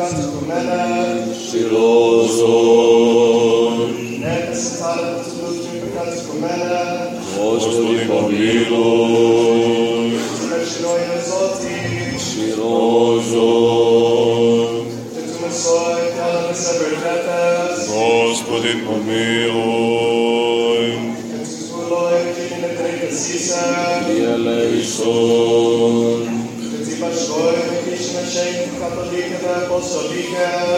ganz Rumänen. Și Lozon. Nete se țară cu službi pe ganz Rumänen. Gospodi pomiluj. Lecz noi rezoti. Și Lozon. Te tu me soi, te ala me se perpetes. Gospodi pomiluj. Te tu spuloj, ti ne trecăsise. Ele Iisus.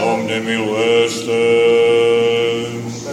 Domne miluiește! Pe